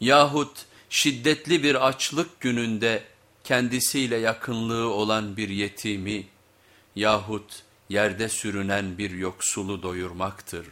Yahut şiddetli bir açlık gününde kendisiyle yakınlığı olan bir yetimi yahut yerde sürünen bir yoksulu doyurmaktır.